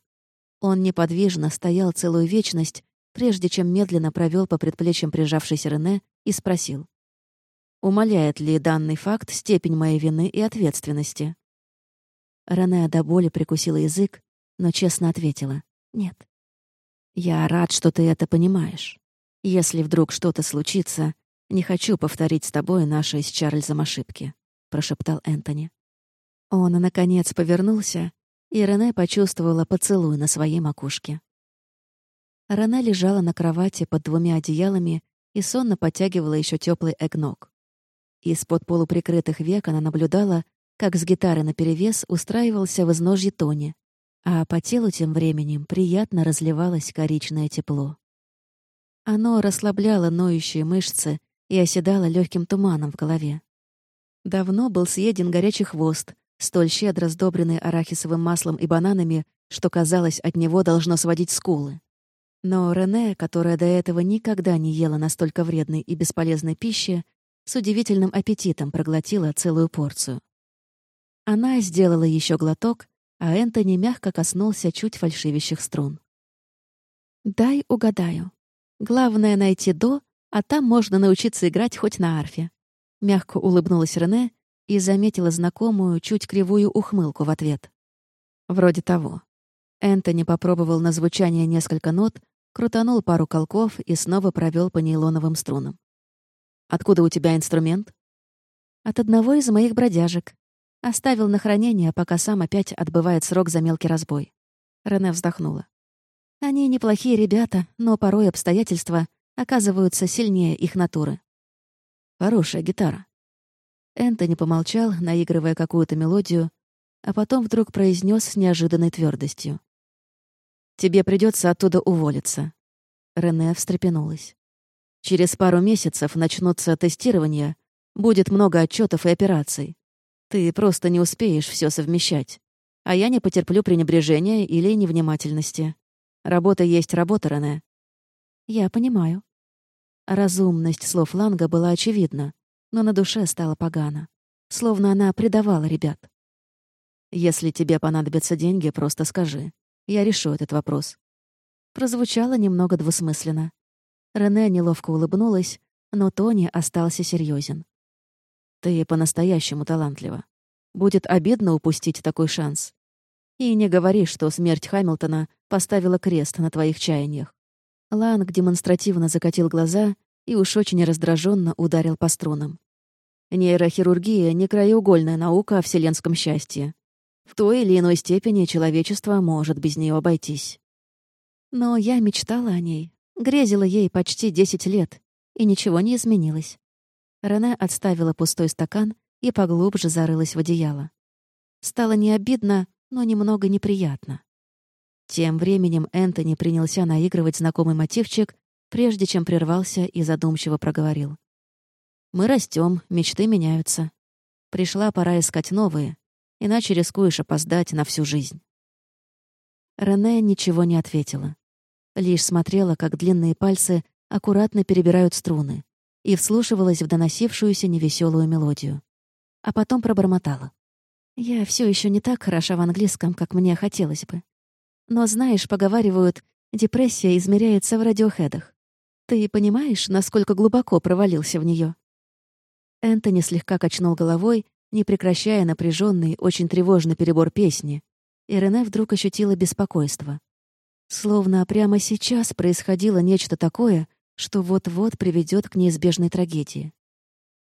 Он неподвижно стоял целую вечность, прежде чем медленно провел по предплечьям прижавшейся Рене и спросил. «Умаляет ли данный факт степень моей вины и ответственности?» Рене до боли прикусила язык, но честно ответила «нет». «Я рад, что ты это понимаешь. Если вдруг что-то случится, не хочу повторить с тобой наши с Чарльзом ошибки», — прошептал Энтони. Он, наконец, повернулся, и Рене почувствовала поцелуй на своей макушке. Рене лежала на кровати под двумя одеялами и сонно подтягивала еще теплый эгног. Из-под полуприкрытых век она наблюдала, как с гитары наперевес устраивался в изножье Тони, а по телу тем временем приятно разливалось коричное тепло. Оно расслабляло ноющие мышцы и оседало легким туманом в голове. Давно был съеден горячий хвост, столь щедро сдобренный арахисовым маслом и бананами, что, казалось, от него должно сводить скулы. Но Рене, которая до этого никогда не ела настолько вредной и бесполезной пищи, с удивительным аппетитом проглотила целую порцию. Она сделала еще глоток, а Энтони мягко коснулся чуть фальшивящих струн. «Дай угадаю. Главное — найти до, а там можно научиться играть хоть на арфе». Мягко улыбнулась Рене и заметила знакомую, чуть кривую ухмылку в ответ. Вроде того. Энтони попробовал на звучание несколько нот, Крутанул пару колков и снова провел по нейлоновым струнам. «Откуда у тебя инструмент?» «От одного из моих бродяжек. Оставил на хранение, пока сам опять отбывает срок за мелкий разбой». Рене вздохнула. «Они неплохие ребята, но порой обстоятельства оказываются сильнее их натуры». «Хорошая гитара». Энтони помолчал, наигрывая какую-то мелодию, а потом вдруг произнес с неожиданной твердостью. «Тебе придется оттуда уволиться». Рене встрепенулась. «Через пару месяцев начнутся тестирования, будет много отчетов и операций. Ты просто не успеешь все совмещать. А я не потерплю пренебрежения или невнимательности. Работа есть работа, Рене». «Я понимаю». Разумность слов Ланга была очевидна, но на душе стало погано. Словно она предавала ребят. «Если тебе понадобятся деньги, просто скажи. Я решу этот вопрос». Прозвучало немного двусмысленно. Рене неловко улыбнулась, но Тони остался серьезен. «Ты по-настоящему талантлива. Будет обидно упустить такой шанс. И не говори, что смерть Хамилтона поставила крест на твоих чаяниях». Ланг демонстративно закатил глаза и уж очень раздраженно ударил по струнам. Нейрохирургия — не краеугольная наука о вселенском счастье. В той или иной степени человечество может без нее обойтись. Но я мечтала о ней, грезила ей почти десять лет, и ничего не изменилось. Рене отставила пустой стакан и поглубже зарылась в одеяло. Стало не обидно, но немного неприятно. Тем временем Энтони принялся наигрывать знакомый мотивчик, прежде чем прервался и задумчиво проговорил. «Мы растем, мечты меняются. Пришла пора искать новые, иначе рискуешь опоздать на всю жизнь». Рене ничего не ответила. Лишь смотрела, как длинные пальцы аккуратно перебирают струны, и вслушивалась в доносившуюся невеселую мелодию. А потом пробормотала. «Я все еще не так хороша в английском, как мне хотелось бы. Но, знаешь, поговаривают, депрессия измеряется в радиохедах. Ты понимаешь, насколько глубоко провалился в нее? Энтони слегка качнул головой не прекращая напряженный, очень тревожный перебор песни, и Рене вдруг ощутила беспокойство. Словно прямо сейчас происходило нечто такое, что вот-вот приведет к неизбежной трагедии.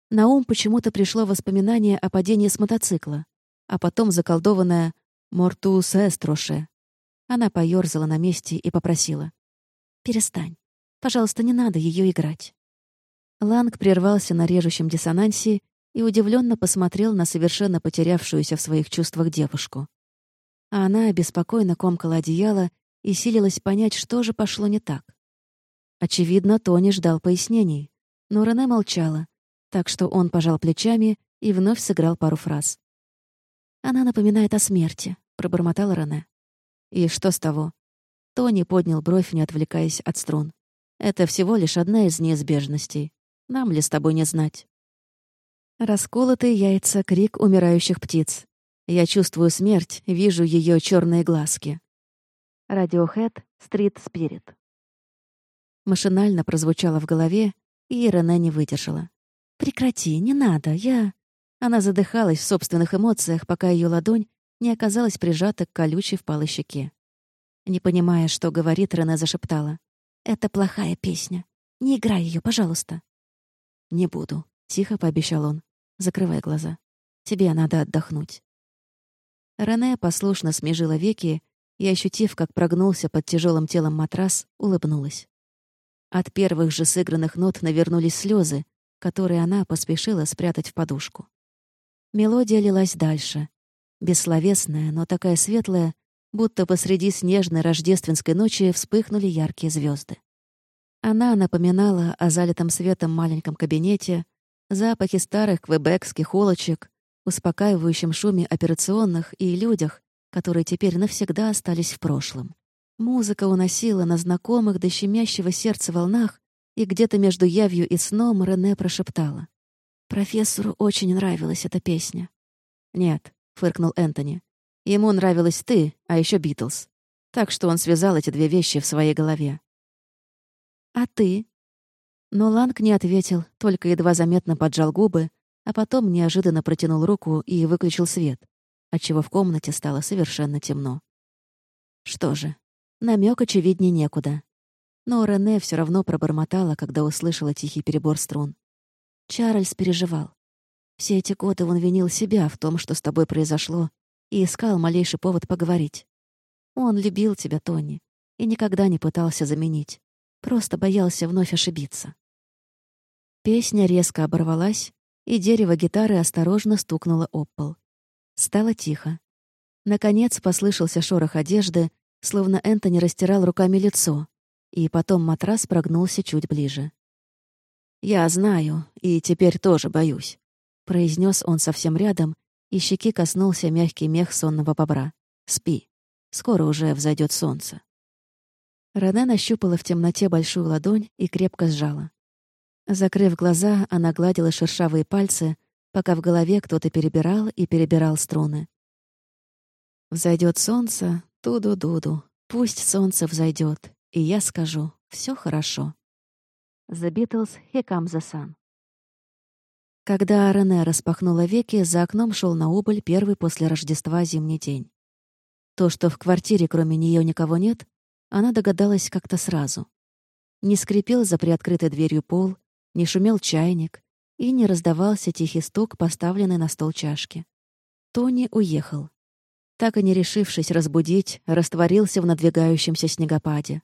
На ум почему-то пришло воспоминание о падении с мотоцикла, а потом заколдованное «Мортус эстроше». Она поёрзала на месте и попросила. «Перестань. Пожалуйста, не надо ее играть». Ланг прервался на режущем диссонансе и удивленно посмотрел на совершенно потерявшуюся в своих чувствах девушку. А она беспокойно комкала одеяло и силилась понять, что же пошло не так. Очевидно, Тони ждал пояснений, но Рене молчала, так что он пожал плечами и вновь сыграл пару фраз. «Она напоминает о смерти», — пробормотала Рене. «И что с того?» Тони поднял бровь, не отвлекаясь от струн. «Это всего лишь одна из неизбежностей. Нам ли с тобой не знать?» Расколотые яйца, крик умирающих птиц. Я чувствую смерть, вижу ее черные глазки. Radiohead Street Spirit. Машинально прозвучало в голове, и Рене не выдержала. «Прекрати, не надо, я...» Она задыхалась в собственных эмоциях, пока ее ладонь не оказалась прижата к колючей впалой щеке. Не понимая, что говорит, Рене зашептала. «Это плохая песня. Не играй ее, пожалуйста». «Не буду», — тихо пообещал он. Закрывай глаза. Тебе надо отдохнуть». Рене послушно смежила веки и, ощутив, как прогнулся под тяжелым телом матрас, улыбнулась. От первых же сыгранных нот навернулись слезы, которые она поспешила спрятать в подушку. Мелодия лилась дальше. Бессловесная, но такая светлая, будто посреди снежной рождественской ночи вспыхнули яркие звезды. Она напоминала о залитом светом маленьком кабинете, Запахи старых квебекских улочек, успокаивающем шуме операционных и людях, которые теперь навсегда остались в прошлом. Музыка уносила на знакомых до щемящего сердца волнах, и где-то между явью и сном Рене прошептала. «Профессору очень нравилась эта песня». «Нет», — фыркнул Энтони. «Ему нравилась ты, а еще Битлз. Так что он связал эти две вещи в своей голове». «А ты?» Но Ланг не ответил, только едва заметно поджал губы, а потом неожиданно протянул руку и выключил свет, отчего в комнате стало совершенно темно. Что же, намек очевиднее некуда. Но Рене все равно пробормотала, когда услышала тихий перебор струн. Чарльз переживал. Все эти годы он винил себя в том, что с тобой произошло, и искал малейший повод поговорить. Он любил тебя, Тони, и никогда не пытался заменить. Просто боялся вновь ошибиться. Песня резко оборвалась, и дерево гитары осторожно стукнуло об пол. Стало тихо. Наконец послышался шорох одежды, словно Энтони растирал руками лицо, и потом матрас прогнулся чуть ближе. «Я знаю, и теперь тоже боюсь произнес он совсем рядом, и щеки коснулся мягкий мех сонного бобра. «Спи. Скоро уже взойдет солнце». Рене нащупала в темноте большую ладонь и крепко сжала. Закрыв глаза, она гладила шершавые пальцы, пока в голове кто-то перебирал и перебирал струны. Взойдет солнце, туду-дуду, пусть солнце взойдет, и я скажу, все хорошо. The Beatles, Here Comes the Sun. Когда Рене распахнула веки, за окном шел на убыль первый после Рождества зимний день. То, что в квартире кроме нее никого нет, она догадалась как-то сразу. Не скрипел за приоткрытой дверью пол, не шумел чайник и не раздавался тихий стук, поставленный на стол чашки. Тони уехал. Так и не решившись разбудить, растворился в надвигающемся снегопаде.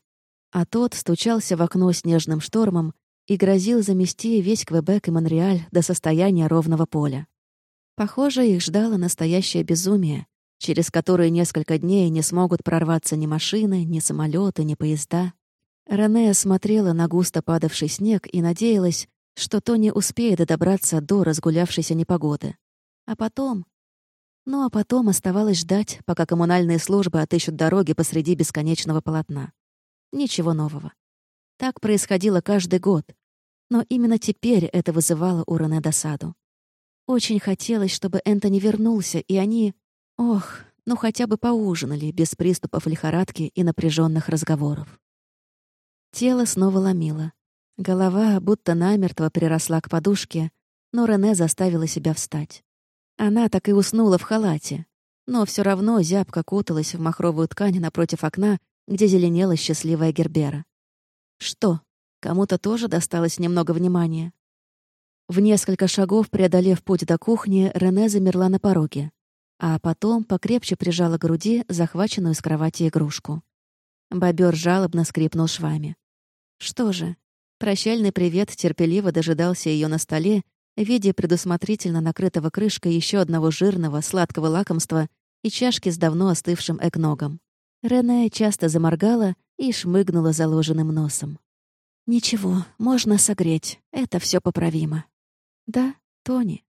А тот стучался в окно снежным штормом и грозил замести весь Квебек и Монреаль до состояния ровного поля. Похоже, их ждало настоящее безумие, через которое несколько дней не смогут прорваться ни машины, ни самолеты, ни поезда. Рене смотрела на густо падавший снег и надеялась, что Тони успеет добраться до разгулявшейся непогоды. А потом... Ну а потом оставалось ждать, пока коммунальные службы отыщут дороги посреди бесконечного полотна. Ничего нового. Так происходило каждый год. Но именно теперь это вызывало у Рене досаду. Очень хотелось, чтобы Энтони вернулся, и они... Ох, ну хотя бы поужинали, без приступов лихорадки и напряженных разговоров. Тело снова ломило. Голова будто намертво приросла к подушке, но Рене заставила себя встать. Она так и уснула в халате, но все равно зябко куталась в махровую ткань напротив окна, где зеленела счастливая Гербера. Что, кому-то тоже досталось немного внимания? В несколько шагов, преодолев путь до кухни, Рене замерла на пороге, а потом покрепче прижала к груди захваченную с кровати игрушку. Бобер жалобно скрипнул швами. Что же, прощальный привет терпеливо дожидался ее на столе в виде предусмотрительно накрытого крышкой еще одного жирного, сладкого лакомства и чашки с давно остывшим экногом. Рене часто заморгала и шмыгнула заложенным носом. «Ничего, можно согреть, это все поправимо». «Да, Тони»,